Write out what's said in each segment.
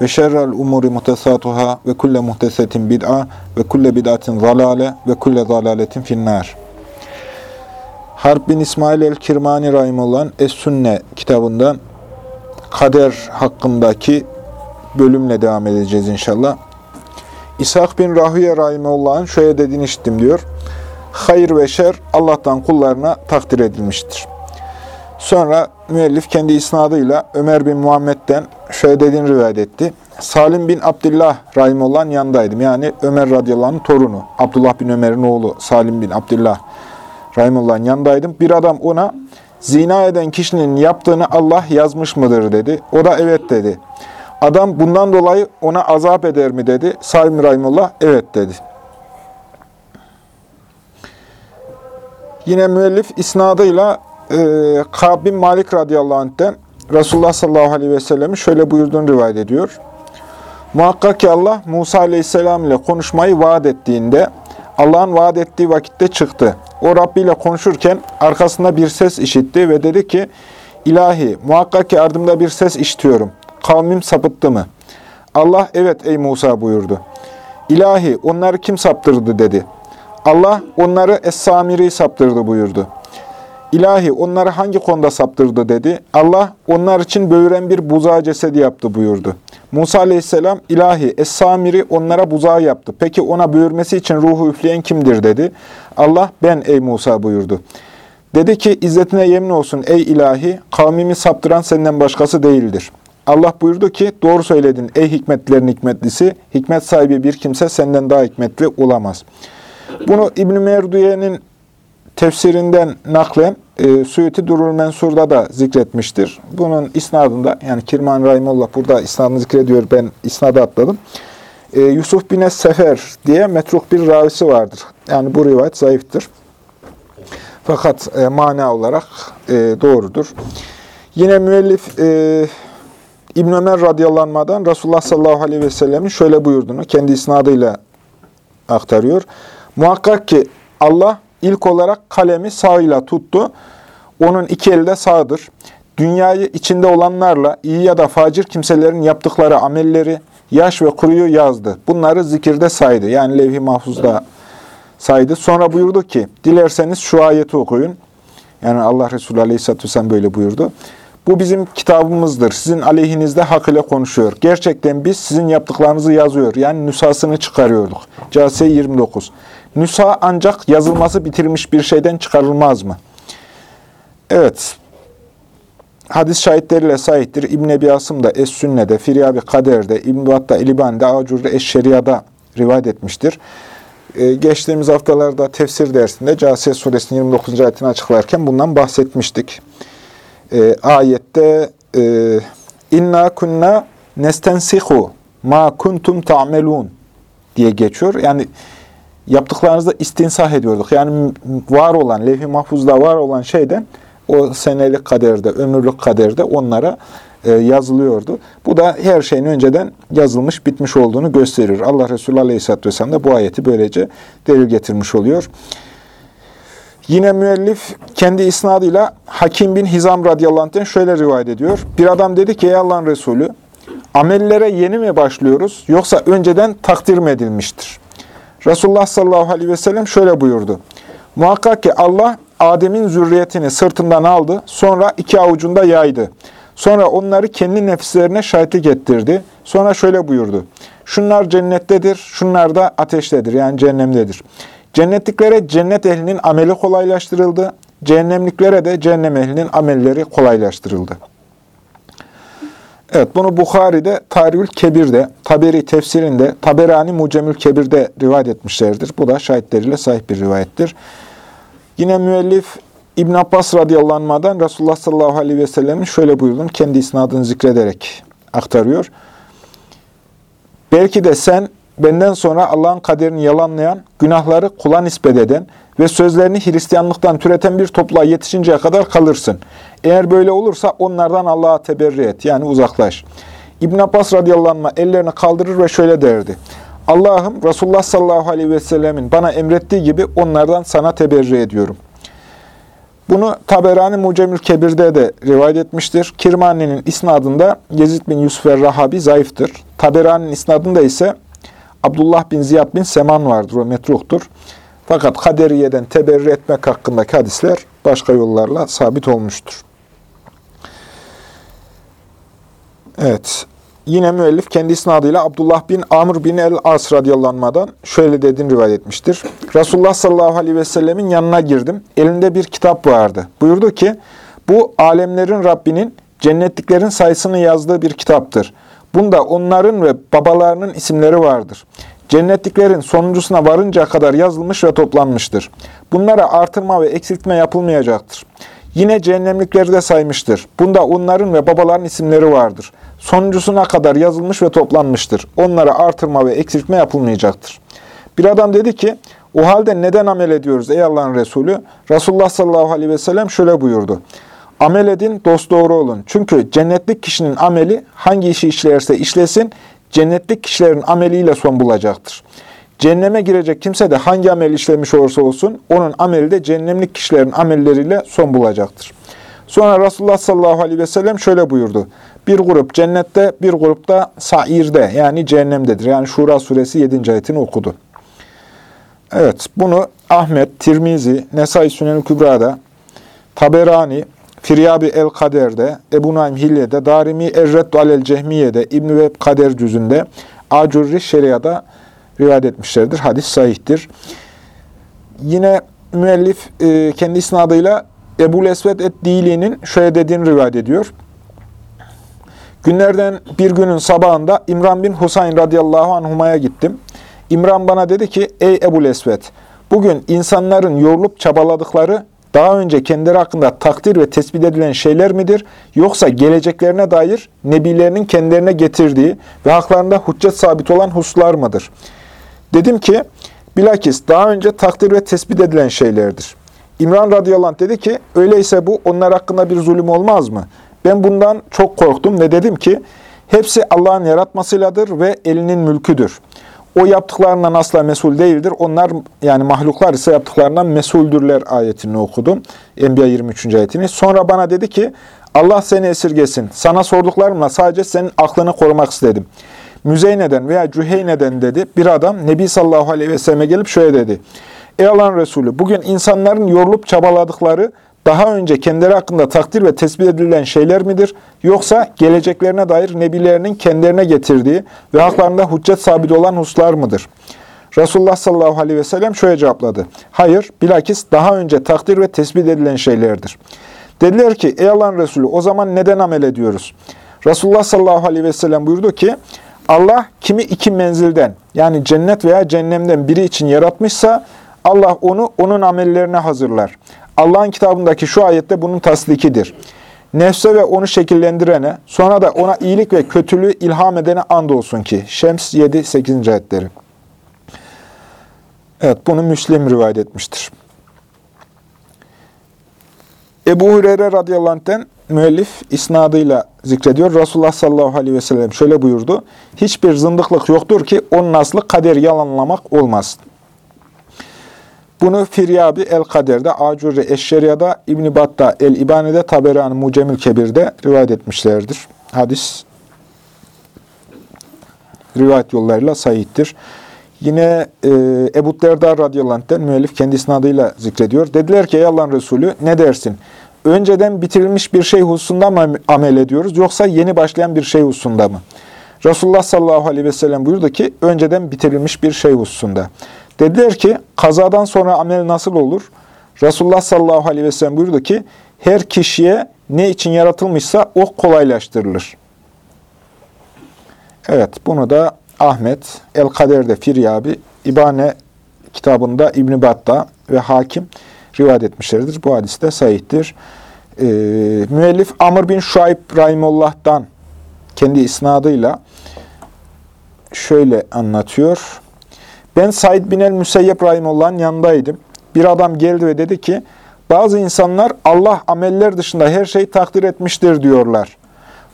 ve şerrel umuri muhtesatuhâ ve kulle muhtesetin bid'a ve kulle bid'atin zalale ve kulle zalaletin finnâr. Harp bin İsmail el-Kirmani Rahimullah Es-Sünne kitabından kader hakkındaki bölümle devam edeceğiz inşallah. İshak bin Rahüye Rahimullah'ın şöyle dediğini işittim diyor. Hayır ve şer Allah'tan kullarına takdir edilmiştir. Sonra müellif kendi isnadıyla Ömer bin Muhammed'den şöyle dediğini rivayet etti. Salim bin Abdullah Rahimullah'ın yanındaydım. Yani Ömer radıyallahu torunu. Abdullah bin Ömer'in oğlu Salim bin Abdullah Rahimullah'ın yanındaydım. Bir adam ona zina eden kişinin yaptığını Allah yazmış mıdır dedi. O da evet dedi. Adam bundan dolayı ona azap eder mi dedi. Salim Rahimullah evet dedi. Yine müellif isnadıyla e, Kab Malik radıyallahu anh'ten Resulullah sallallahu aleyhi ve sellem'in şöyle buyurduğunu rivayet ediyor. Muhakkak ki Allah Musa aleyhisselam ile konuşmayı vaat ettiğinde Allah'ın vaat ettiği vakitte çıktı. O Rabbi ile konuşurken arkasında bir ses işitti ve dedi ki İlahi muhakkak ki ardımda bir ses işitiyorum. Kavmim sapıttı mı? Allah evet ey Musa buyurdu. İlahi onları kim saptırdı dedi. Allah onları Es-Samiri saptırdı buyurdu. İlahi onları hangi konuda saptırdı dedi. Allah onlar için böğüren bir buzağı cesedi yaptı buyurdu. Musa aleyhisselam ilahi Es-Samiri onlara buzağı yaptı. Peki ona böğürmesi için ruhu üfleyen kimdir dedi. Allah ben ey Musa buyurdu. Dedi ki izzetine yemin olsun ey ilahi kavmimi saptıran senden başkası değildir. Allah buyurdu ki doğru söyledin ey hikmetlerin hikmetlisi. Hikmet sahibi bir kimse senden daha hikmetli olamaz. Bunu İbn-i Merduye'nin tefsirinden naklen e, Suyuti Durul Mensur'da da zikretmiştir. Bunun isnadında yani Kirman Rahimullah burada isnadını zikrediyor. Ben isnadı atladım. E, Yusuf bin Sefer diye metruk bir ravisi vardır. Yani bu rivayet zayıftır. Fakat e, mana olarak e, doğrudur. Yine müellif e, İbn Ömer radıyallahu Resulullah sallallahu aleyhi ve sellemin şöyle buyurduğunu kendi isnadıyla aktarıyor. Muhakkak ki Allah ilk olarak kalemi sağıyla tuttu. Onun iki eli de sağdır. Dünyayı içinde olanlarla iyi ya da facir kimselerin yaptıkları amelleri, yaş ve kuruyu yazdı. Bunları zikirde saydı. Yani levh-i mahfuzda saydı. Sonra buyurdu ki, dilerseniz şu ayeti okuyun. Yani Allah Resulü Aleyhisselatü Vesselam böyle buyurdu. Bu bizim kitabımızdır. Sizin aleyhinizde hak ile konuşuyor. Gerçekten biz sizin yaptıklarınızı yazıyor. Yani nüshasını çıkarıyorduk. Casiye 29. Nüsa ancak yazılması bitirilmiş bir şeyden çıkarılmaz mı? Evet. Hadis şahitleriyle sahiptir. İbn Ebi Asım da Es-Sünne'de, Firyabi Kader'de, İbn-i Battah İliban'da, Acur'da Eşşeriya'da rivayet etmiştir. Ee, geçtiğimiz haftalarda tefsir dersinde Casiye suresinin 29. ayetini açıklarken bundan bahsetmiştik. Ee, ayette e, inna kunna nestensihu ma kuntum ta'melun diye geçiyor. Yani yaptıklarınızda istinsah ediyorduk. Yani var olan, levh-i mahfuzda var olan şeyden o senelik kaderde, ömürlük kaderde onlara e, yazılıyordu. Bu da her şeyin önceden yazılmış, bitmiş olduğunu gösterir. Allah Resulü Aleyhisselatü Vesselam da bu ayeti böylece delil getirmiş oluyor. Yine müellif kendi isnadıyla Hakim bin Hizam radıyallahu anh'ten şöyle rivayet ediyor. Bir adam dedi ki ey Allah'ın Resulü amellere yeni mi başlıyoruz yoksa önceden takdir mi edilmiştir? Resulullah sallallahu aleyhi ve sellem şöyle buyurdu. Muhakkak ki Allah Adem'in zürriyetini sırtından aldı, sonra iki avucunda yaydı. Sonra onları kendi nefislerine şahitlik ettirdi. Sonra şöyle buyurdu. Şunlar cennettedir, şunlar da ateştedir, yani cehennemdedir. Cennetliklere cennet ehlinin ameli kolaylaştırıldı, cehennemliklere de cehennem ehlinin amelleri kolaylaştırıldı. Evet, bunu Bukhari'de, Tarihül Kebir'de, Taberi tefsirinde, Taberani Mucemül Kebir'de rivayet etmişlerdir. Bu da şahitleriyle sahip bir rivayettir. Yine müellif İbn Abbas radıyallahu anh'dan Resulullah sallallahu aleyhi ve sellemin şöyle buyurduğunu kendi isnadını zikrederek aktarıyor. Belki de sen benden sonra Allah'ın kaderini yalanlayan, günahları kula nispet eden ve sözlerini Hristiyanlıktan türeten bir topluluğa yetişinceye kadar kalırsın. Eğer böyle olursa onlardan Allah'a teberri et, yani uzaklaş. İbn Abbas radıyallahu anh ellerini kaldırır ve şöyle derdi. Allah'ım Resulullah sallallahu aleyhi ve sellemin bana emrettiği gibi onlardan sana teberri ediyorum. Bunu Taberani Mucemül Kebir'de de rivayet etmiştir. Kirmani'nin isnadında Yezid bin Yusuf el-Rahabi zayıftır. Taberani'nin isnadında ise Abdullah bin Ziyad bin Seman vardır, o metruhtur. Fakat kaderiyeden teberri etmek hakkındaki hadisler başka yollarla sabit olmuştur. Evet. Yine müellif kendi isnadıyla Abdullah bin Amr bin el-As radıyallahu şöyle dediğini rivayet etmiştir. Resulullah sallallahu aleyhi ve sellemin yanına girdim. Elinde bir kitap vardı. Buyurdu ki, bu alemlerin Rabbinin cennetliklerin sayısını yazdığı bir kitaptır. Bunda onların ve babalarının isimleri vardır. Cennetliklerin sonuncusuna varınca kadar yazılmış ve toplanmıştır. Bunlara artırma ve eksiltme yapılmayacaktır. Yine cehennemlikleri de saymıştır. Bunda onların ve babaların isimleri vardır. Sonuncusuna kadar yazılmış ve toplanmıştır. Onlara artırma ve eksiltme yapılmayacaktır. Bir adam dedi ki, o halde neden amel ediyoruz ey Allah'ın Resulü? Resulullah sallallahu aleyhi ve sellem şöyle buyurdu. Amel edin, dosdoğru olun. Çünkü cennetlik kişinin ameli hangi işi işlerse işlesin, cennetlik kişilerin ameliyle son bulacaktır. Cehenneme girecek kimse de hangi amel işlemiş olursa olsun, onun ameli de cehennemlik kişilerin amelleriyle son bulacaktır. Sonra Resulullah sallallahu aleyhi ve sellem şöyle buyurdu. Bir grup cennette, bir grup da sairde yani cehennemdedir. Yani Şura suresi 7. ayetini okudu. Evet, bunu Ahmet, Tirmizi, Nesai Sünen-i Kübra'da, Taberani, Firyabi el-Kader'de, Ebu Naim Hilye'de, Darimi Erreddu alel Cehmiye'de, İbn-i Veb Kader cüzünde, Acurri Şeria'da rivayet etmişlerdir. Hadis sahihtir. Yine müellif e, kendi isnadıyla Ebu Esved et-Dili'nin şöyle dediğini rivayet ediyor. Günlerden bir günün sabahında İmran bin Husayn radıyallahu anhuma'ya gittim. İmran bana dedi ki, ey Ebu Esved, bugün insanların yorulup çabaladıkları daha önce kendileri hakkında takdir ve tespit edilen şeyler midir? Yoksa geleceklerine dair nebilerinin kendilerine getirdiği ve haklarında hüccet sabit olan hususlar mıdır? Dedim ki, bilakis daha önce takdir ve tespit edilen şeylerdir. İmran radıyallahu anh dedi ki, öyleyse bu onlar hakkında bir zulüm olmaz mı? Ben bundan çok korktum ve dedim ki, hepsi Allah'ın yaratmasıyladır ve elinin mülküdür. O yaptıklarından asla mesul değildir. Onlar yani mahluklar ise yaptıklarından mesuldürler ayetini okudum. Enbiya 23. ayetini. Sonra bana dedi ki Allah seni esirgesin. Sana sorduklarımla sadece senin aklını korumak istedim. Müzeyne'den veya Cüheyne'den dedi bir adam Nebi sallallahu aleyhi ve selleme gelip şöyle dedi. Ey Allah'ın Resulü bugün insanların yorulup çabaladıkları daha önce kendileri hakkında takdir ve tespit edilen şeyler midir? Yoksa geleceklerine dair nebilerinin kendilerine getirdiği ve haklarında hüccet sabit olan hususlar mıdır? Resulullah sallallahu aleyhi ve sellem şöyle cevapladı. Hayır, bilakis daha önce takdir ve tespit edilen şeylerdir. Dediler ki, ey Allah'ın Resulü o zaman neden amel ediyoruz? Resulullah sallallahu aleyhi ve sellem buyurdu ki, Allah kimi iki menzilden yani cennet veya cehennemden biri için yaratmışsa Allah onu onun amellerine hazırlar. Allah'ın kitabındaki şu ayette bunun tasdikidir. Nefse ve onu şekillendirene, sonra da ona iyilik ve kötülüğü ilham edene andolsun ki. Şems 7-8. ayetleri. Evet, bunu Müslim rivayet etmiştir. Ebu Hureyre radıyallahu anh'ten müellif isnadıyla zikrediyor. Resulullah sallallahu aleyhi ve sellem şöyle buyurdu. Hiçbir zındıklık yoktur ki onun aslı kader yalanlamak olmasın. Bunu Firyabi El-Kader'de, Acurri Eşşeriya'da, İbn-i Battah El-İbane'de, Taberani Mucemil Kebir'de rivayet etmişlerdir. Hadis rivayet yollarıyla sahihtir. Yine e, Ebu Derda radıyallahu anh'ten müellif kendisinin adıyla zikrediyor. Dediler ki ey Allah'ın Resulü ne dersin? Önceden bitirilmiş bir şey hususunda mı amel ediyoruz yoksa yeni başlayan bir şey hususunda mı? Resulullah sallallahu aleyhi ve sellem buyurdu ki önceden bitirilmiş bir şey hususunda. Dediler ki kazadan sonra amel nasıl olur? Resulullah sallallahu aleyhi ve sellem buyurdu ki her kişiye ne için yaratılmışsa o kolaylaştırılır. Evet bunu da Ahmet, El-Kader'de Firyabi, İbane kitabında İbn Battah ve Hakim rivayet etmişlerdir. Bu hadis de sahihtir. Ee, müellif Amr bin Şuayb Rahimullah'dan kendi isnadıyla şöyle anlatıyor. Ben Said bin el-Müseyyep Rahimullah'ın yanındaydım. Bir adam geldi ve dedi ki, bazı insanlar Allah ameller dışında her şeyi takdir etmiştir diyorlar.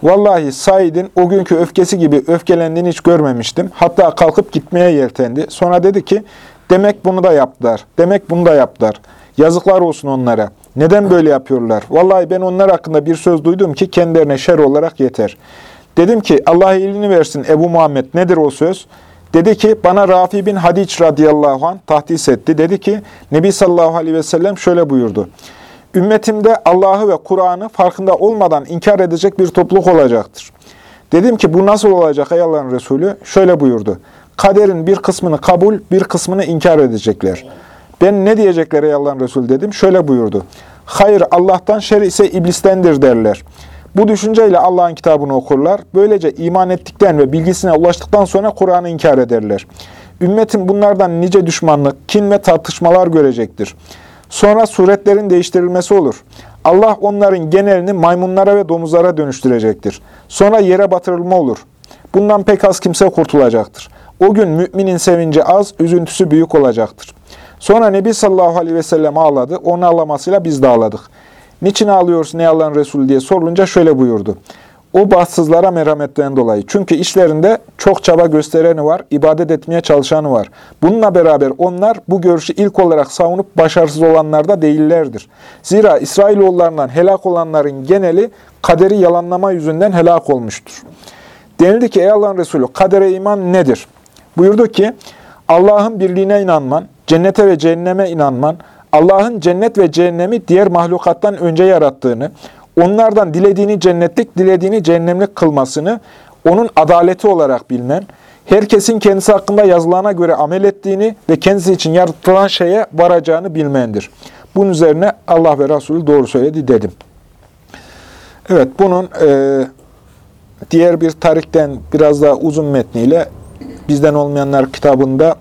Vallahi Said'in o günkü öfkesi gibi öfkelendiğini hiç görmemiştim. Hatta kalkıp gitmeye yeltendi. Sonra dedi ki, demek bunu da yaptılar, demek bunu da yaptılar. Yazıklar olsun onlara. Neden böyle yapıyorlar? Vallahi ben onlar hakkında bir söz duydum ki kendilerine şer olarak yeter. Dedim ki Allah iyiliğini versin Ebu Muhammed nedir o söz? Dedi ki bana Rafi bin Hadiç radıyallahu anh tahdis etti. Dedi ki Nebi sallallahu aleyhi ve sellem şöyle buyurdu. Ümmetimde Allah'ı ve Kur'an'ı farkında olmadan inkar edecek bir topluluk olacaktır. Dedim ki bu nasıl olacak ey Allah'ın Resulü? Şöyle buyurdu. Kaderin bir kısmını kabul, bir kısmını inkar edecekler. Ben ne diyecekler ey Allah'ın Resulü dedim. Şöyle buyurdu. Hayır Allah'tan, şer ise iblistendir derler. Bu düşünceyle Allah'ın kitabını okurlar. Böylece iman ettikten ve bilgisine ulaştıktan sonra Kur'an'ı inkar ederler. Ümmetin bunlardan nice düşmanlık, kin ve tartışmalar görecektir. Sonra suretlerin değiştirilmesi olur. Allah onların genelini maymunlara ve domuzlara dönüştürecektir. Sonra yere batırılma olur. Bundan pek az kimse kurtulacaktır. O gün müminin sevinci az, üzüntüsü büyük olacaktır. Sonra Nebi sallallahu aleyhi ve sellem ağladı. Onun ağlamasıyla biz de ağladık. Niçin ağlıyorsun ey Allah'ın Resulü diye sorulunca şöyle buyurdu. O bahtsızlara merhametten dolayı. Çünkü işlerinde çok çaba göstereni var, ibadet etmeye çalışanı var. Bununla beraber onlar bu görüşü ilk olarak savunup başarısız olanlar da değillerdir. Zira İsrailoğullarından helak olanların geneli kaderi yalanlama yüzünden helak olmuştur. Denildi ki ey Allah'ın Resulü kadere iman nedir? Buyurdu ki Allah'ın birliğine inanman, cennete ve cehenneme inanman, Allah'ın cennet ve cehennemi diğer mahlukattan önce yarattığını, onlardan dilediğini cennetlik, dilediğini cehennemlik kılmasını, onun adaleti olarak bilmen, herkesin kendisi hakkında yazılana göre amel ettiğini ve kendisi için yaratılan şeye varacağını bilmendir. Bunun üzerine Allah ve Resulü doğru söyledi dedim. Evet, bunun e, diğer bir tarikten biraz daha uzun metniyle bizden olmayanlar kitabında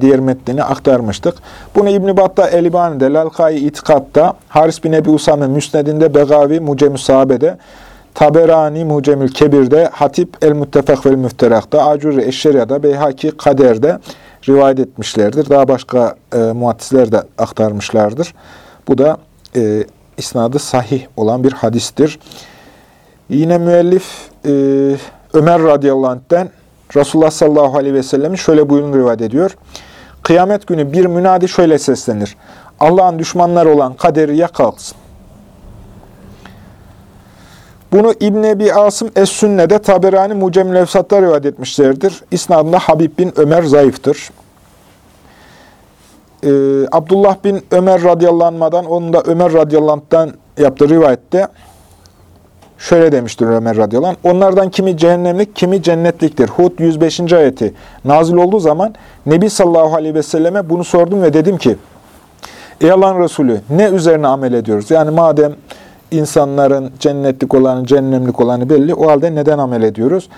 diğer metnini aktarmıştık. Bunu İbn-i Battah Elibani'de, Lalkai İtikad'da, Haris bin Ebi Usame Müsned'inde, Begavi Mucem-i Sahabe'de, Taberani Mucemül Kebir'de, Hatip El-Muttefak vel Müfterak'ta, Acuri Eşşeriya'da, Beyhaki Kader'de rivayet etmişlerdir. Daha başka e, muhattisler de aktarmışlardır. Bu da e, isnadı sahih olan bir hadistir. Yine müellif e, Ömer radıyallahu anh'ten Resulullah sallallahu aleyhi ve sellemin şöyle buyurun rivayet ediyor. Kıyamet günü bir münadi şöyle seslenir. Allah'ın düşmanları olan kaderi ya kalksın. Bunu İbn Ebi Asım Es-Sünne'de Taberani Mucem Levsat'ta rivayet etmişlerdir. İsnadında Habib bin Ömer zayıftır. Ee, Abdullah bin Ömer radıyallahu onun da Ömer radıyallahu yaptığı rivayette Şöyle demiştir Ömer radıyallahu anh. Onlardan kimi cehennemlik, kimi cennetliktir. Hud 105. ayeti nazil olduğu zaman Nebi sallallahu aleyhi ve selleme bunu sordum ve dedim ki Ey Allah'ın Resulü ne üzerine amel ediyoruz? Yani madem insanların cennetlik olanı, cehennemlik olanı belli o halde neden amel ediyoruz?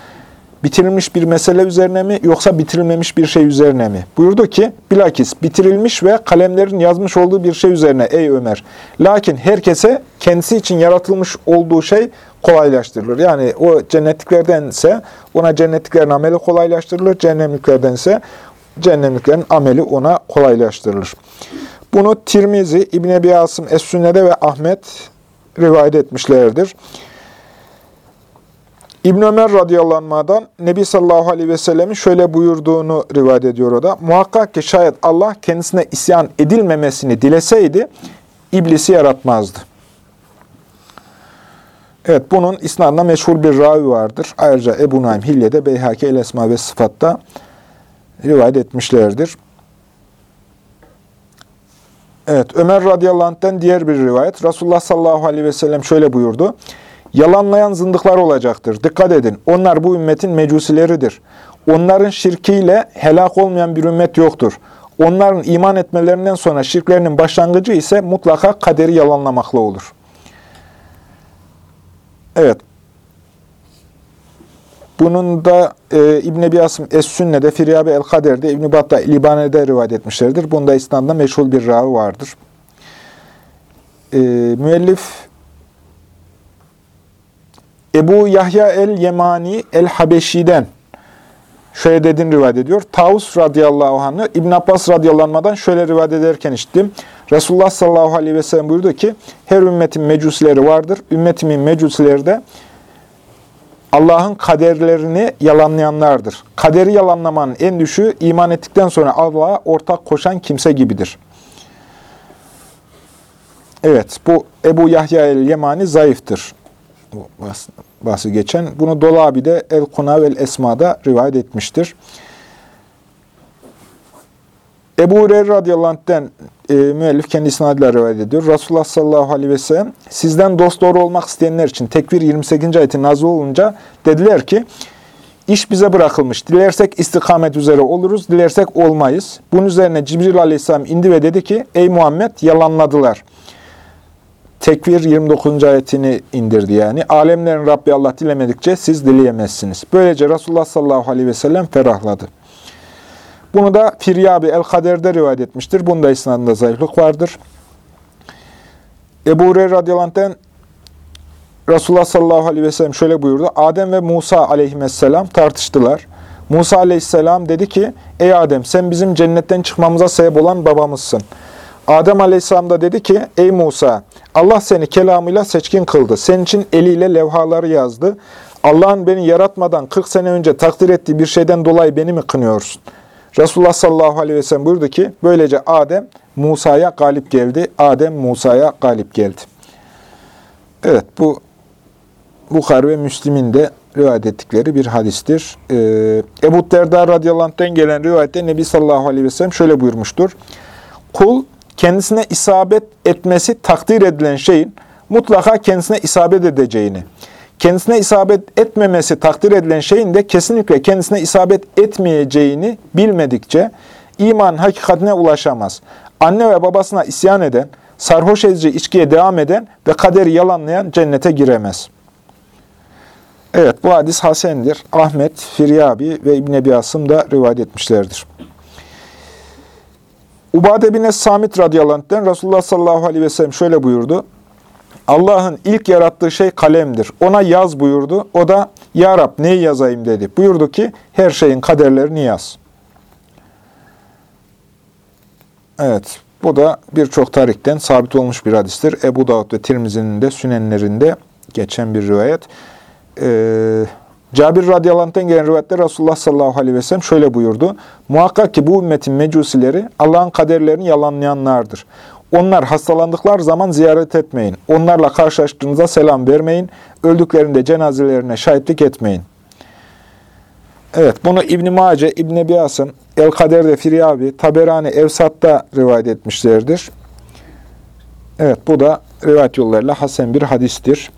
bitirilmiş bir mesele üzerine mi yoksa bitirilmemiş bir şey üzerine mi? Buyurdu ki bilakis bitirilmiş ve kalemlerin yazmış olduğu bir şey üzerine ey Ömer. Lakin herkese kendisi için yaratılmış olduğu şey kolaylaştırılır. Yani o cennetliklerdense ona cennetliklerin ameli kolaylaştırılır. Cehennemliklerdense cehennemliklerin ameli ona kolaylaştırılır. Bunu Tirmizi, İbn Ebi Asım Es-Sünne'de ve Ahmet rivayet etmişlerdir. İbn Ömer radıyallahu Nebi sallallahu aleyhi ve sellemin şöyle buyurduğunu rivayet ediyor o da. Muhakkak ki şayet Allah kendisine isyan edilmemesini dileseydi iblisi yaratmazdı. Evet bunun isnadında meşhur bir ravi vardır. Ayrıca Ebu Naim Hilye'de Beyhaki El Esma ve Sıfat'ta rivayet etmişlerdir. Evet Ömer radıyallahu anh'ten diğer bir rivayet. Resulullah sallallahu aleyhi ve sellem şöyle buyurdu. Yalanlayan zındıklar olacaktır. Dikkat edin. Onlar bu ümmetin mecusileridir. Onların şirkiyle helak olmayan bir ümmet yoktur. Onların iman etmelerinden sonra şirklerinin başlangıcı ise mutlaka kaderi yalanlamakla olur. Evet. Bunun da e, İbn-i Ebi Es-Sünne'de, Firyabi El-Kader'de, İbn-i Battah Libane'de rivayet etmişlerdir. Bunda İslam'da meşhur bir ravi vardır. E, müellif Ebu Yahya el-Yemani el-Habeşi'den şöyle dediğini rivayet ediyor. Tavus radıyallahu anh'ı İbn Abbas radıyallahu şöyle rivayet ederken işittim. Resulullah sallallahu aleyhi ve sellem buyurdu ki, her ümmetin mecusileri vardır. Ümmetimin mecusileri de Allah'ın kaderlerini yalanlayanlardır. Kaderi yalanlamanın en düşüğü iman ettikten sonra Allah'a ortak koşan kimse gibidir. Evet, bu Ebu Yahya el-Yemani zayıftır. Bu bahsi geçen. Bunu Dolabi de El-Kuna vel Esma'da rivayet etmiştir. Ebu Hureyre radıyallahu anh'den e, müellif kendi isnadıyla rivayet ediyor. Resulullah sallallahu aleyhi ve sellem sizden dost doğru olmak isteyenler için tekvir 28. ayeti nazı olunca dediler ki iş bize bırakılmış. Dilersek istikamet üzere oluruz, dilersek olmayız. Bunun üzerine Cibril aleyhisselam indi ve dedi ki ey Muhammed yalanladılar. Tekvir 29. ayetini indirdi yani. Alemlerin Rabbi Allah dilemedikçe siz dileyemezsiniz. Böylece Resulullah sallallahu aleyhi ve sellem ferahladı. Bunu da Firyabi El-Kader'de rivayet etmiştir. Bunda isnadında zayıflık vardır. Ebu Hureyre radıyallahu Resulullah sallallahu aleyhi ve sellem şöyle buyurdu. Adem ve Musa aleyhisselam tartıştılar. Musa aleyhisselam dedi ki, Ey Adem sen bizim cennetten çıkmamıza sebep olan babamızsın. Adem aleyhisselam da dedi ki, Ey Musa Allah seni kelamıyla seçkin kıldı. Senin için eliyle levhaları yazdı. Allah'ın beni yaratmadan 40 sene önce takdir ettiği bir şeyden dolayı beni mi kınıyorsun?'' Resulullah sallallahu aleyhi ve sellem buyurdu ki, böylece Adem Musa'ya galip geldi. Adem Musa'ya galip geldi. Evet, bu Bukhari ve Müslim'in de rivayet ettikleri bir hadistir. Ee, Ebu Derda radıyallahu gelen rivayette Nebi sallallahu aleyhi ve sellem şöyle buyurmuştur. Kul kendisine isabet etmesi takdir edilen şeyin mutlaka kendisine isabet edeceğini, kendisine isabet etmemesi takdir edilen şeyin de kesinlikle kendisine isabet etmeyeceğini bilmedikçe iman hakikatine ulaşamaz. Anne ve babasına isyan eden, sarhoş edici içkiye devam eden ve kaderi yalanlayan cennete giremez. Evet bu hadis Hasen'dir. Ahmet, Firyabi ve İbn Ebi Asım da rivayet etmişlerdir. Ubade bin Es-Samit radıyallahu anh'den Resulullah sallallahu aleyhi ve sellem şöyle buyurdu. Allah'ın ilk yarattığı şey kalemdir. Ona yaz buyurdu. O da Ya Rab neyi yazayım dedi. Buyurdu ki her şeyin kaderlerini yaz. Evet. Bu da birçok tarihten sabit olmuş bir hadistir. Ebu Davud ve Tirmizi'nin de sünenlerinde geçen bir rivayet. Ee, Cabir radıyallahu gelen rivayette Resulullah sallallahu aleyhi ve sellem şöyle buyurdu. Muhakkak ki bu ümmetin mecusileri Allah'ın kaderlerini yalanlayanlardır. Onlar hastalandıklar zaman ziyaret etmeyin. Onlarla karşılaştığınızda selam vermeyin. Öldüklerinde cenazelerine şahitlik etmeyin. Evet, bunu İbn-i Mace, İbn-i Biyasım, El-Kader'de Firyabi, Taberani, Evsat'ta rivayet etmişlerdir. Evet, bu da rivayet yollarıyla hasen bir hadistir.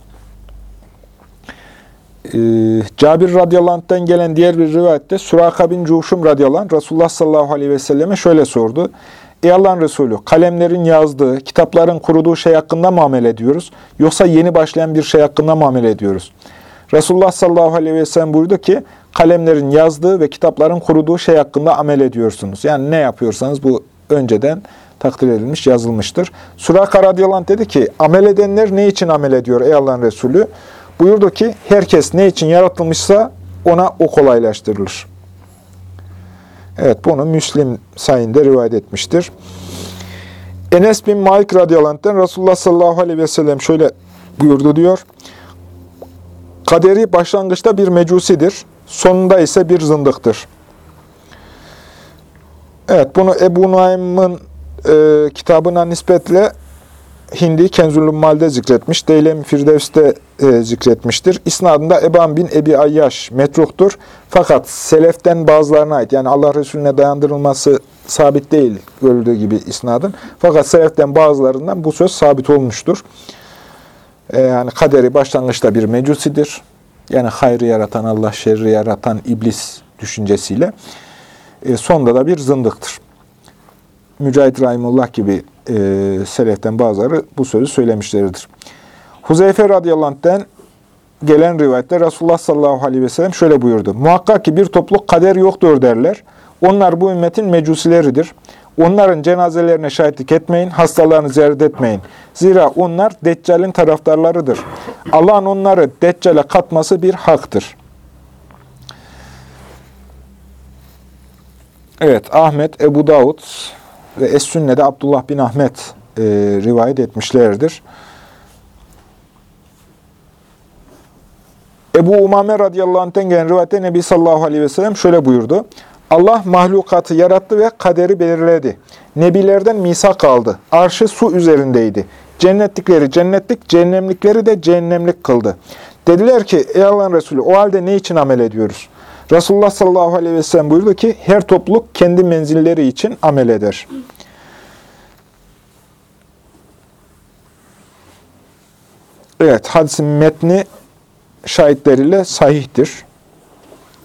Ee, Cabir radıyallahu anh'tan gelen diğer bir rivayette Suraka bin Cuşum radıyallahu anh, Resulullah sallallahu aleyhi ve selleme şöyle sordu. Ey Allah'ın Resulü, kalemlerin yazdığı, kitapların kuruduğu şey hakkında mı amel ediyoruz? Yoksa yeni başlayan bir şey hakkında mı amel ediyoruz? Resulullah sallallahu aleyhi ve sellem buyurdu ki, kalemlerin yazdığı ve kitapların kuruduğu şey hakkında amel ediyorsunuz. Yani ne yapıyorsanız bu önceden takdir edilmiş, yazılmıştır. Suraka radıyallahu dedi ki, amel edenler ne için amel ediyor ey Allah'ın Resulü? Buyurdu ki, herkes ne için yaratılmışsa ona o kolaylaştırılır. Evet bunu Müslim sayında rivayet etmiştir. Enes bin Malik radıyallahu anh'ten Resulullah sallallahu aleyhi ve sellem şöyle buyurdu diyor. Kaderi başlangıçta bir mecusidir, sonunda ise bir zındıktır. Evet bunu Ebu Nuaym'ın e, kitabına nispetle Hindi Kenzulun Mal'de zikretmiş. Deylem Firdevs'te e, zikretmiştir. İsnadında Eban bin Ebi Ayyaş metruhtur. Fakat seleften bazılarına ait yani Allah Resulüne dayandırılması sabit değil görüldüğü gibi isnadın. Fakat seleften bazılarından bu söz sabit olmuştur. E, yani kaderi başlangıçta bir mecusidir. Yani hayrı yaratan Allah, şerri yaratan iblis düşüncesiyle. E, sonda da bir zındıktır. Mücahit Rahimullah gibi e, seleften bazıları bu sözü söylemişlerdir. Huzeyfe radıyallahu anh'ten gelen rivayette Resulullah sallallahu aleyhi ve sellem şöyle buyurdu. Muhakkak ki bir topluluk kader yoktur derler. Onlar bu ümmetin mecusileridir. Onların cenazelerine şahitlik etmeyin, hastalarını ziyaret etmeyin. Zira onlar Deccal'in taraftarlarıdır. Allah'ın onları Deccal'e katması bir haktır. Evet, Ahmet, Ebu Davud ve Es-Sünne'de Abdullah bin Ahmet e, rivayet etmişlerdir. Ebu Umame radıyallahu anh'ten gelen rivayette Nebi sallallahu aleyhi ve sellem şöyle buyurdu. Allah mahlukatı yarattı ve kaderi belirledi. Nebilerden misak aldı. Arşı su üzerindeydi. Cennetlikleri cennetlik, cehennemlikleri de cehennemlik kıldı. Dediler ki, ey Allah'ın Resulü o halde ne için amel ediyoruz? Resulullah sallallahu aleyhi ve sellem buyurdu ki, her topluluk kendi menzilleri için amel eder. Evet, hadisin metni şahitleriyle sahihtir.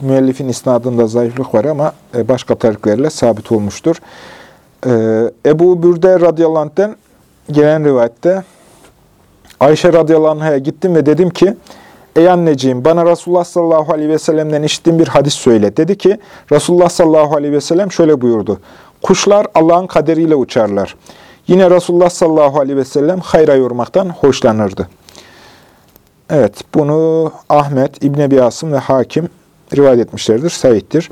Müellifin isnadında zayıflık var ama e, başka tariklerle sabit olmuştur. E, Ebu Bürde radıyallahu gelen rivayette Ayşe radıyallahu anh'a gittim ve dedim ki Ey anneciğim bana Resulullah sallallahu aleyhi ve sellem'den işittiğim bir hadis söyle. Dedi ki Resulullah sallallahu aleyhi ve sellem şöyle buyurdu. Kuşlar Allah'ın kaderiyle uçarlar. Yine Resulullah sallallahu aleyhi ve sellem hayra yormaktan hoşlanırdı. Evet, bunu Ahmet, İbn Ebi Asım ve Hakim rivayet etmişlerdir, Said'dir.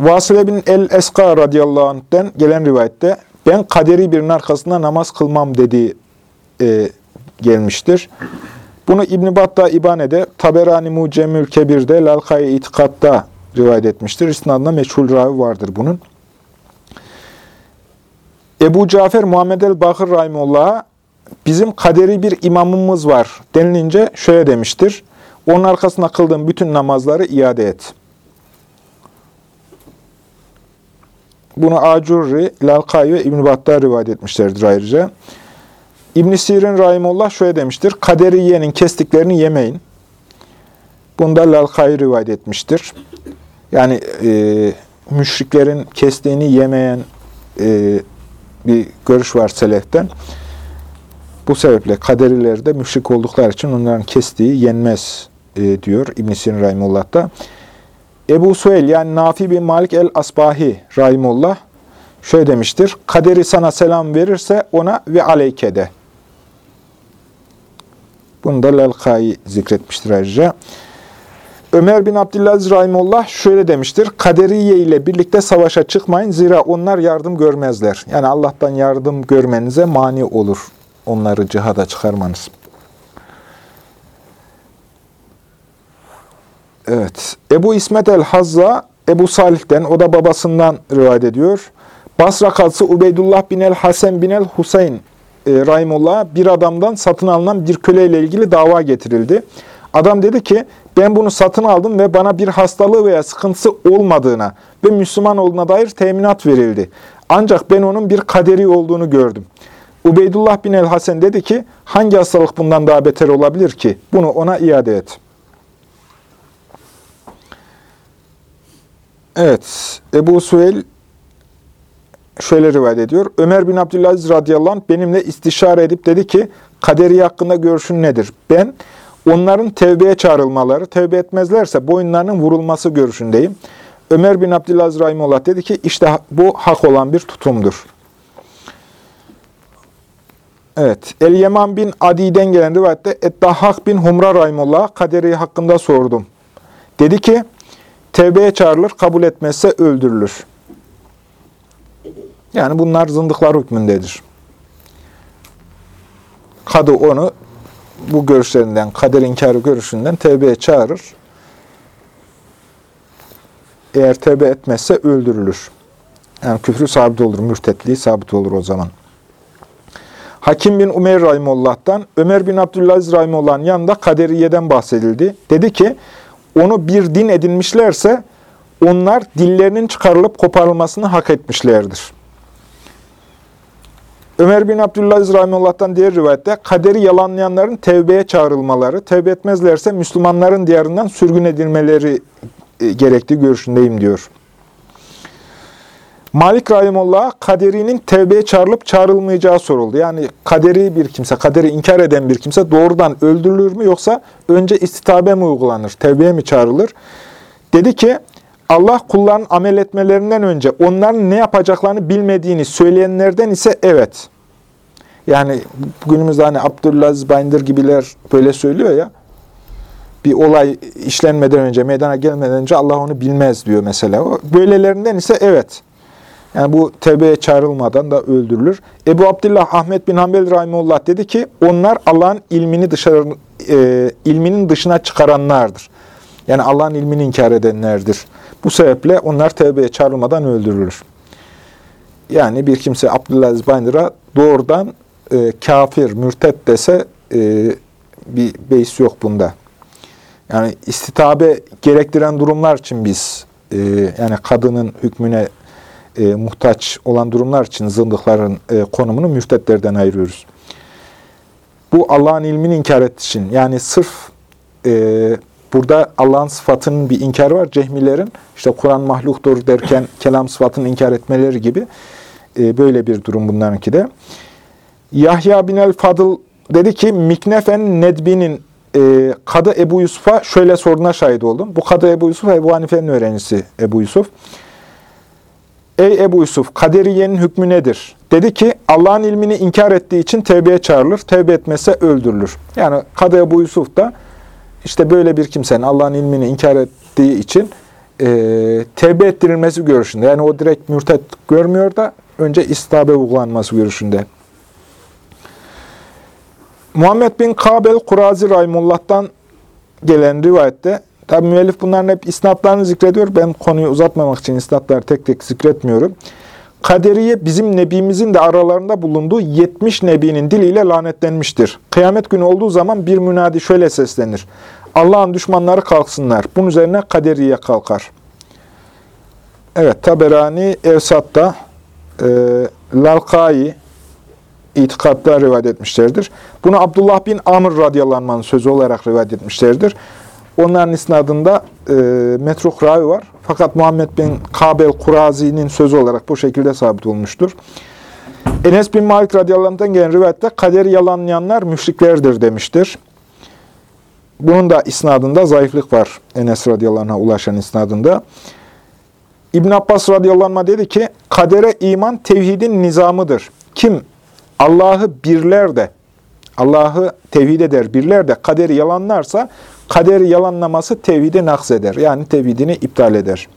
Vasile bin el-Eska radıyallahu anh'den gelen rivayette ben kaderi birinin arkasında namaz kılmam dediği e, gelmiştir. Bunu İbn-i Battah İbane'de, Taberani Mucemül Kebir'de, Lalkay İtikad'da rivayet etmiştir. İsnadında meçhul ravi vardır bunun. Ebu Cafer Muhammed el-Bakır Rahimullah'a bizim kaderi bir imamımız var denilince şöyle demiştir. Onun arkasında kıldığım bütün namazları iade et. Bunu Acurri, Lalkay ve İbn-i rivayet etmişlerdir ayrıca. İbn-i Sirin Rahimullah şöyle demiştir. Kaderi yiyenin kestiklerini yemeyin. Bunda Lalkay rivayet etmiştir. Yani e, müşriklerin kestiğini yemeyen e, bir görüş var seleften. Bu sebeple kaderiler de müşrik oldukları için onların kestiği yenmez e, diyor İbn-i Sirin Rahimullah da. Ebu Suel yani Nafi bin Malik el-Asbahi Rahimullah şöyle demiştir. Kaderi sana selam verirse ona ve aleyke de. Bunu da Lelkai zikretmiştir ayrıca. Ömer bin Abdülaziz Rahimullah şöyle demiştir. Kaderiye ile birlikte savaşa çıkmayın zira onlar yardım görmezler. Yani Allah'tan yardım görmenize mani olur onları cihada çıkarmanız. Evet. Ebu İsmet el-Hazza, Ebu Salih'ten, o da babasından rivayet ediyor. Basra kadısı Ubeydullah bin el-Hasen bin el-Huseyn e, Rahimullah bir adamdan satın alınan bir köleyle ilgili dava getirildi. Adam dedi ki, ben bunu satın aldım ve bana bir hastalığı veya sıkıntısı olmadığına ve Müslüman olduğuna dair teminat verildi. Ancak ben onun bir kaderi olduğunu gördüm. Ubeydullah bin el-Hasen dedi ki, hangi hastalık bundan daha beter olabilir ki? Bunu ona iade et. Evet, Ebu Suel şöyle rivayet ediyor. Ömer bin Abdülaziz radıyallahu anh benimle istişare edip dedi ki, kaderi hakkında görüşün nedir? Ben, onların tevbeye çağrılmaları, tevbe etmezlerse boyunlarının vurulması görüşündeyim. Ömer bin Abdülaziz rahimullah dedi ki, işte bu hak olan bir tutumdur. Evet, El-Yeman bin Adi'den gelen rivayette Eddahak bin Humra rahimullah kaderi hakkında sordum. Dedi ki, tevbeye çağrılır, kabul etmezse öldürülür. Yani bunlar zındıklar hükmündedir. Kadı onu bu görüşlerinden, kader inkarı görüşünden tevbeye çağırır. Eğer tevbe etmezse öldürülür. Yani küfrü sabit olur, mürtetliği sabit olur o zaman. Hakim bin Umeyr Rahimullah'tan Ömer bin Abdülaziz Rahimullah'ın yanında kaderiyeden bahsedildi. Dedi ki, onu bir din edinmişlerse onlar dillerinin çıkarılıp koparılmasını hak etmişlerdir. Ömer bin Abdülaziz Rahimullah'tan diğer rivayette kaderi yalanlayanların tevbeye çağrılmaları, tevbe etmezlerse Müslümanların diyarından sürgün edilmeleri e, gerektiği görüşündeyim diyor. Malik Rahimullah kaderinin tevbeye çağrılıp çağrılmayacağı soruldu. Yani kaderi bir kimse, kaderi inkar eden bir kimse doğrudan öldürülür mü yoksa önce istitabe mi uygulanır, tevbeye mi çağrılır? Dedi ki Allah kulların amel etmelerinden önce onların ne yapacaklarını bilmediğini söyleyenlerden ise evet. Yani günümüzde hani Abdülaziz Bayındır gibiler böyle söylüyor ya. bir olay işlenmeden önce, meydana gelmeden önce Allah onu bilmez diyor mesela. Böylelerinden ise evet. Yani bu tevbeye çağrılmadan da öldürülür. Ebu Abdullah Ahmet bin Hanbel Rahimullah dedi ki onlar Allah'ın ilmini dışarı e, ilminin dışına çıkaranlardır. Yani Allah'ın ilmini inkar edenlerdir. Bu sebeple onlar tevbeye çağrılmadan öldürülür. Yani bir kimse Abdullah Bayındır'a doğrudan e, kafir, mürtet dese e, bir beis yok bunda. Yani istitabe gerektiren durumlar için biz e, yani kadının hükmüne e, muhtaç olan durumlar için zındıkların e, konumunu mürtetlerden ayırıyoruz. Bu Allah'ın ilmini inkar ettiği için yani sırf e, burada Allah'ın sıfatının bir inkarı var. Cehmilerin işte Kur'an mahluktur derken kelam sıfatını inkar etmeleri gibi e, böyle bir durum bunlarınki de. Yahya bin el-Fadıl dedi ki Miknefen Nedbi'nin e, Kadı Ebu Yusuf'a şöyle soruna şahit oldum. Bu Kadı Ebu Yusuf Ebu Hanife'nin öğrencisi Ebu Yusuf. Ey Ebu Yusuf, kaderiyenin hükmü nedir? Dedi ki, Allah'ın ilmini inkar ettiği için tevbeye çağrılır, tevbe etmezse öldürülür. Yani Kadı Ebu Yusuf da işte böyle bir kimsenin Allah'ın ilmini inkar ettiği için e, tevbe ettirilmesi görüşünde. Yani o direkt mürtet görmüyor da önce istabe uygulanması görüşünde. Muhammed bin Kabel Kurazi Rahimullah'tan gelen rivayette, tabi müellif bunların hep isnatlarını zikrediyor. Ben konuyu uzatmamak için isnatları tek tek zikretmiyorum. Kaderiye bizim nebimizin de aralarında bulunduğu 70 nebinin diliyle lanetlenmiştir. Kıyamet günü olduğu zaman bir münadi şöyle seslenir. Allah'ın düşmanları kalksınlar. Bunun üzerine kaderiye kalkar. Evet, Taberani Evsat'ta, e, Lalkai, itikatta rivayet etmişlerdir. Bunu Abdullah bin Amr radyalanmanın sözü olarak rivayet etmişlerdir. Onların isnadında e, metruk ravi var. Fakat Muhammed bin Kabel Kurazi'nin sözü olarak bu şekilde sabit olmuştur. Enes bin Malik radyalanından gelen rivayette kaderi yalanlayanlar müşriklerdir demiştir. Bunun da isnadında zayıflık var. Enes radıyallahu ulaşan isnadında. İbn Abbas radıyallahu dedi ki, kadere iman tevhidin nizamıdır. Kim Allah'ı birler de, Allah'ı tevhid eder, birler de kaderi yalanlarsa, kaderi yalanlaması tevhide nakseder. Yani tevhidini iptal eder.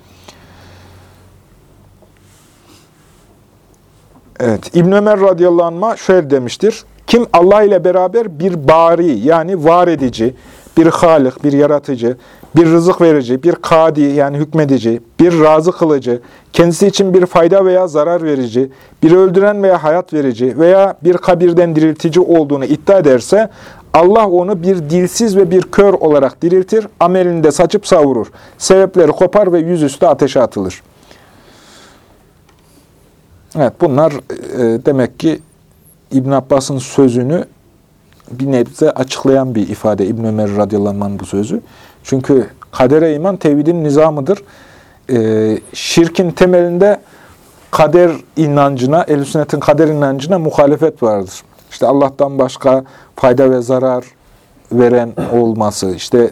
Evet, İbn Ömer radıyallahu şöyle demiştir. Kim Allah ile beraber bir bari yani var edici, bir halik, bir yaratıcı, bir rızık verici, bir kadi yani hükmedici, bir razı kılıcı, kendisi için bir fayda veya zarar verici, bir öldüren veya hayat verici veya bir kabirden diriltici olduğunu iddia ederse, Allah onu bir dilsiz ve bir kör olarak diriltir, amelinde saçıp savurur. Sebepleri kopar ve yüzüstü ateşe atılır. Evet bunlar e, demek ki İbn Abbas'ın sözünü bir nebze açıklayan bir ifade İbn Ömer radıyallahu anh bu sözü. Çünkü kadere iman tevhidin nizamıdır. Ee, şirkin temelinde kader inancına, el sünnetin kader inancına muhalefet vardır. İşte Allah'tan başka fayda ve zarar veren olması, işte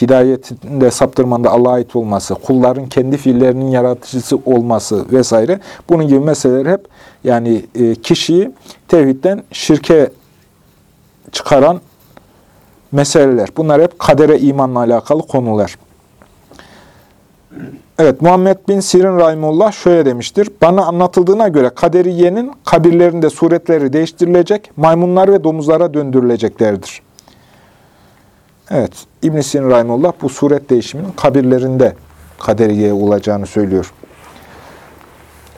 hidayetinde, saptırmanda Allah'a ait olması, kulların kendi fiillerinin yaratıcısı olması vesaire. Bunun gibi meseleler hep yani e, kişiyi tevhidden şirke çıkaran meseleler. Bunlar hep kadere imanla alakalı konular. Evet, Muhammed bin Sirin Rahimullah şöyle demiştir. Bana anlatıldığına göre kaderiyenin kabirlerinde suretleri değiştirilecek, maymunlar ve domuzlara döndürüleceklerdir. Evet, İbn-i Sirin Rahimullah bu suret değişiminin kabirlerinde kaderiye olacağını söylüyor.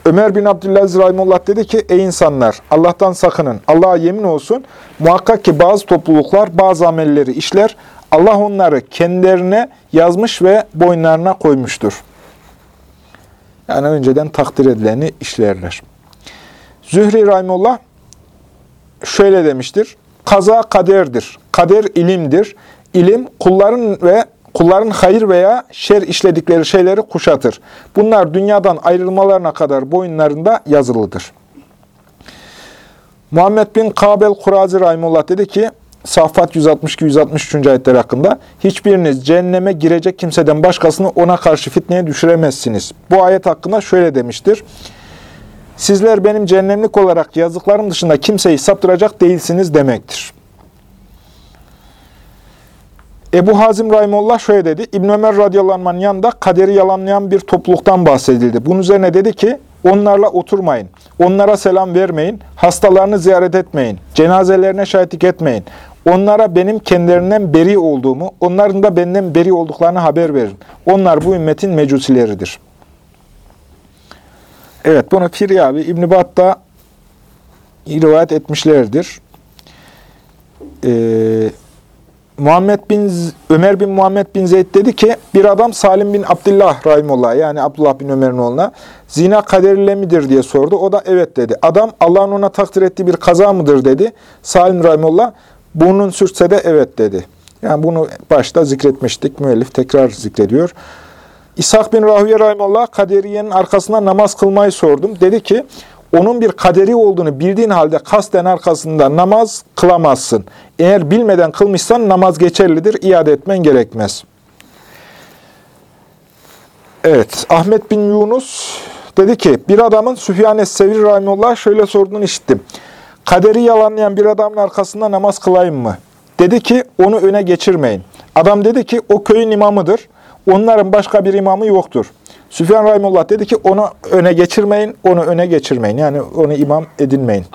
Ömer bin Abdülaziz Rahimullah dedi ki, ey insanlar Allah'tan sakının, Allah'a yemin olsun, muhakkak ki bazı topluluklar bazı amelleri işler, Allah onları kendilerine yazmış ve boynlarına koymuştur. Yani önceden takdir edileni işlerler. Zühri Rahimullah şöyle demiştir, kaza kaderdir, kader ilimdir, ilim kulların ve kulların hayır veya şer işledikleri şeyleri kuşatır. Bunlar dünyadan ayrılmalarına kadar boyunlarında yazılıdır. Muhammed bin Kabel Kurazi Rahimullah dedi ki, Safat 162-163. ayetler hakkında hiçbiriniz cehenneme girecek kimseden başkasını ona karşı fitneye düşüremezsiniz. Bu ayet hakkında şöyle demiştir. Sizler benim cehennemlik olarak yazdıklarım dışında kimseyi saptıracak değilsiniz demektir. Ebu Hazim Rahimullah şöyle dedi. İbn Ömer radıyallahu anh'ın yanında kaderi yalanlayan bir topluluktan bahsedildi. Bunun üzerine dedi ki onlarla oturmayın. Onlara selam vermeyin. Hastalarını ziyaret etmeyin. Cenazelerine şahitlik etmeyin. Onlara benim kendilerinden beri olduğumu, onların da benden beri olduklarını haber verin. Onlar bu ümmetin mecusileridir. Evet, bunu Firyabi, İbn-i Bat'ta rivayet etmişlerdir. Ee, Muhammed bin Ömer bin Muhammed bin Zeyd dedi ki bir adam Salim bin Abdullah rahimullah yani Abdullah bin Ömer'in oğluna zina kaderiyle midir diye sordu. O da evet dedi. Adam Allah'ın ona takdir ettiği bir kaza mıdır dedi. Salim rahimullah burnun sürtse de evet dedi. Yani bunu başta zikretmiştik. Müellif tekrar zikrediyor. İshak bin Rahüye rahimullah kaderiyenin arkasında namaz kılmayı sordum. Dedi ki onun bir kaderi olduğunu bildiğin halde kasten arkasında namaz kılamazsın. Eğer bilmeden kılmışsan namaz geçerlidir, iade etmen gerekmez. Evet, Ahmet bin Yunus dedi ki, bir adamın Süfyan Es-Sevri Rahimullah şöyle sorduğunu işittim. Kaderi yalanlayan bir adamın arkasında namaz kılayım mı? Dedi ki, onu öne geçirmeyin. Adam dedi ki, o köyün imamıdır. Onların başka bir imamı yoktur. Süfyan Rahimullah dedi ki onu öne geçirmeyin, onu öne geçirmeyin. Yani onu imam edinmeyin.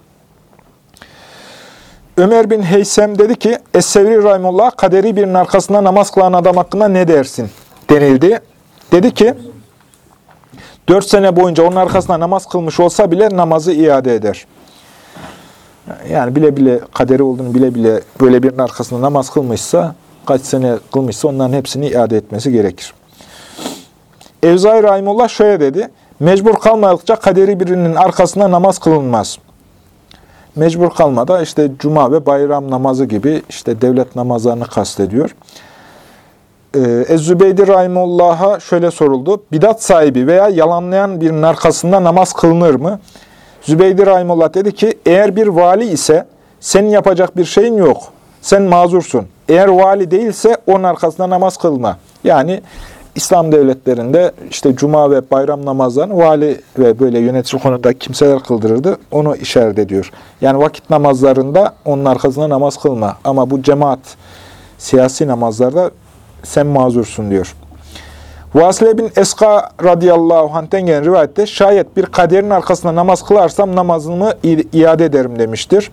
Ömer bin Heysem dedi ki Es-Sevri Rahimullah kaderi birinin arkasında namaz kılan adam hakkında ne dersin denildi. Dedi ki dört sene boyunca onun arkasında namaz kılmış olsa bile namazı iade eder. Yani bile bile kaderi olduğunu bile bile böyle birinin arkasında namaz kılmışsa kaç sene kılmışsa onların hepsini iade etmesi gerekir. Evzai Rahimullah şöyle dedi. Mecbur kalmadıkça kaderi birinin arkasında namaz kılınmaz. Mecbur kalmada işte cuma ve bayram namazı gibi işte devlet namazlarını kastediyor. Ee, Ez-Zübeydi Rahimullah'a şöyle soruldu. Bidat sahibi veya yalanlayan birinin arkasında namaz kılınır mı? Zübeydi Rahimullah dedi ki eğer bir vali ise senin yapacak bir şeyin yok. Sen mazursun. Eğer vali değilse onun arkasında namaz kılma. Yani İslam devletlerinde işte cuma ve bayram namazlarını vali ve böyle yönetici konuda kimseler kıldırırdı. Onu işaret ediyor. Yani vakit namazlarında onun arkasında namaz kılma. Ama bu cemaat siyasi namazlarda sen mazursun diyor. Vasile bin Eska radıyallahu anh'ten gelen rivayette şayet bir kaderin arkasında namaz kılarsam namazımı iade ederim demiştir.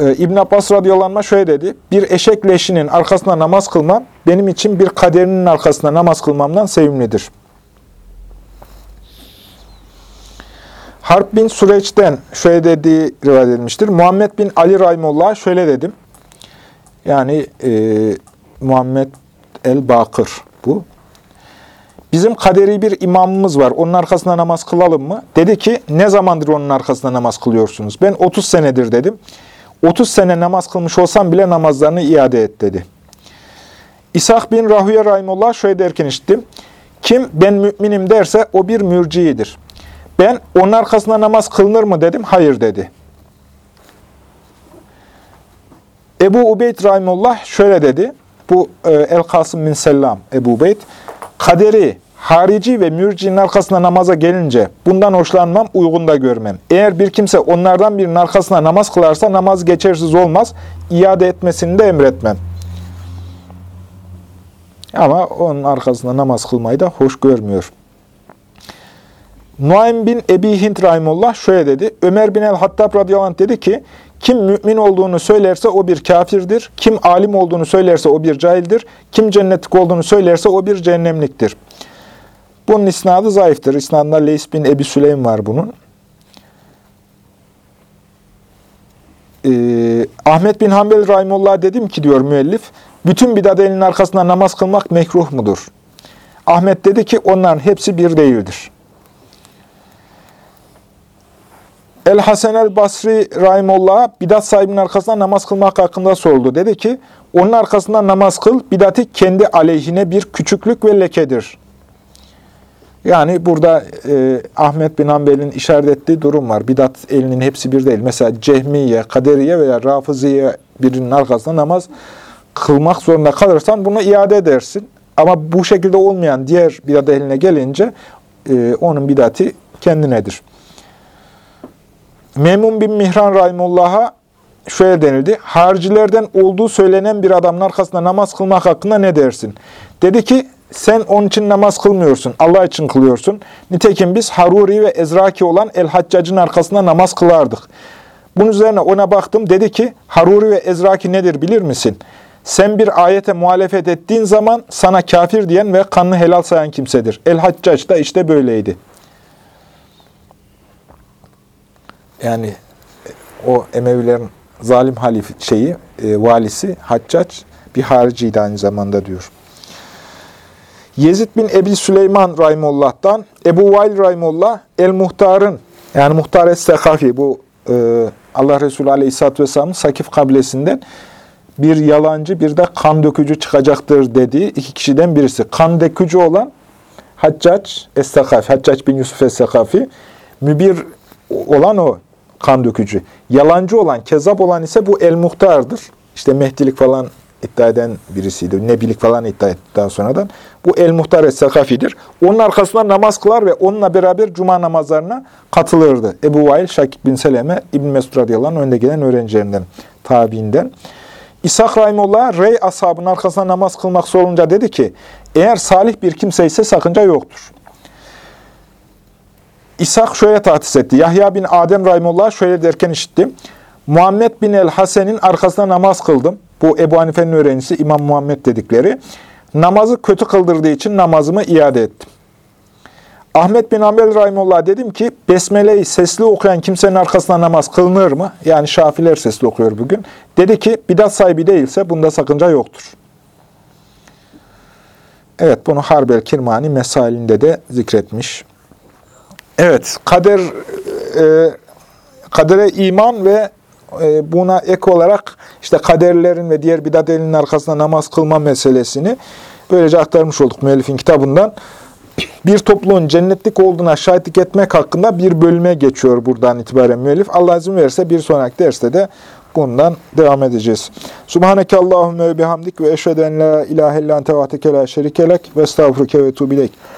Ee, İbn Abbas radıyallahu şöyle dedi. Bir eşek leşinin arkasında namaz kılmam benim için bir kaderinin arkasında namaz kılmamdan sevimlidir. Harp bin Süreç'ten şöyle dediği rivayet edilmiştir. Muhammed bin Ali Rahimullah şöyle dedim. Yani e, Muhammed el-Bakır bu. Bizim kaderi bir imamımız var. Onun arkasında namaz kılalım mı? Dedi ki ne zamandır onun arkasında namaz kılıyorsunuz? Ben 30 senedir dedim. 30 sene namaz kılmış olsam bile namazlarını iade et dedi. İshak bin Rahüye Rahimullah şöyle derken işittim. Kim ben müminim derse o bir mürciidir. Ben onun arkasında namaz kılınır mı dedim. Hayır dedi. Ebu Ubeyd Rahimullah şöyle dedi. Bu e, El-Kasım bin Sellam Ebu Ubeyd. Kaderi, harici ve mürcinin arkasına namaza gelince bundan hoşlanmam, uygun da görmem. Eğer bir kimse onlardan birinin arkasına namaz kılarsa namaz geçersiz olmaz, iade etmesini de emretmem. Ama onun arkasında namaz kılmayı da hoş görmüyor. Nuaym bin Ebi Hint Rahimullah şöyle dedi. Ömer bin el-Hattab radıyallahu dedi ki, kim mümin olduğunu söylerse o bir kafirdir. Kim alim olduğunu söylerse o bir cahildir. Kim cennetlik olduğunu söylerse o bir cehennemliktir. Bunun isnadı zayıftır. İsnadında Leys bin Ebi Süleym var bunun. Ee, Ahmet bin Hanbel Rahimullah dedim ki diyor müellif, bütün bidat elinin arkasında namaz kılmak mekruh mudur? Ahmet dedi ki onların hepsi bir değildir. El-Hasen el-Basri Rahimullah bidat sahibinin arkasında namaz kılmak hakkında soruldu. Dedi ki, onun arkasında namaz kıl, bidati kendi aleyhine bir küçüklük ve lekedir. Yani burada e, Ahmet bin Hanbel'in işaret ettiği durum var. Bidat elinin hepsi bir değil. Mesela Cehmiye, Kaderiye veya Rafıziye birinin arkasında namaz kılmak zorunda kalırsan bunu iade edersin. Ama bu şekilde olmayan diğer bidat eline gelince e, onun bidati kendinedir. Memun bin Mihran Rahimullah'a şöyle denildi. Haricilerden olduğu söylenen bir adamın arkasında namaz kılmak hakkında ne dersin? Dedi ki sen onun için namaz kılmıyorsun. Allah için kılıyorsun. Nitekim biz Haruri ve Ezraki olan El-Haccac'ın arkasında namaz kılardık. Bunun üzerine ona baktım. Dedi ki Haruri ve Ezraki nedir bilir misin? Sen bir ayete muhalefet ettiğin zaman sana kafir diyen ve kanını helal sayan kimsedir. El-Haccac da işte böyleydi. Yani o Emevilerin zalim halif şeyi, e, valisi Haccac bir hariciydi aynı zamanda diyor. Yezid bin Ebi Süleyman Rahimullah'tan Ebu Vail Rahimullah El-Muhtar'ın yani Muhtar Es-Sekafi bu e, Allah Resulü Aleyhisselatü Vesselam'ın Sakif kabilesinden bir yalancı bir de kan dökücü çıkacaktır dediği iki kişiden birisi. Kan dökücü olan Haccac Es-Sekafi, Haccac bin Yusuf Es-Sekafi mübir olan o kan dökücü. Yalancı olan, kezap olan ise bu El-Muhtar'dır. İşte Mehdilik falan iddia eden birisiydi. Nebilik falan iddia etti daha sonradan. Bu El-Muhtar Es-Sakafi'dir. Onun arkasından namaz kılar ve onunla beraber cuma namazlarına katılırdı. Ebu Vail, Şakik bin Seleme, İbn Mesud radıyallahu önde gelen öğrencilerinden, tabiinden. İshak Rahimullah, Rey ashabının arkasına namaz kılmak sorunca dedi ki, eğer salih bir kimse ise sakınca yoktur. İshak şöyle tahsis etti. Yahya bin Adem Rahimullah şöyle derken işittim. Muhammed bin el-Hasen'in arkasına namaz kıldım. Bu Ebu Hanife'nin öğrencisi İmam Muhammed dedikleri. Namazı kötü kıldırdığı için namazımı iade ettim. Ahmet bin Ambel Rahimullah dedim ki, Besmele'yi sesli okuyan kimsenin arkasına namaz kılınır mı? Yani Şafiler sesli okuyor bugün. Dedi ki, bidat sahibi değilse bunda sakınca yoktur. Evet, bunu Harbel Kirmani mesailinde de zikretmiş. Evet, kader, e, kadere iman ve e, buna ek olarak işte kaderlerin ve diğer bidat elinin arkasında namaz kılma meselesini böylece aktarmış olduk müellifin kitabından. Bir topluluğun cennetlik olduğuna şahitlik etmek hakkında bir bölüme geçiyor buradan itibaren müellif. Allah izin verirse bir sonraki derste de bundan devam edeceğiz. Subhaneke Allahümme ve bihamdik ve eşheden la ilahe illan tevateke la şerikelek ve estağfurke ve tuğbilek.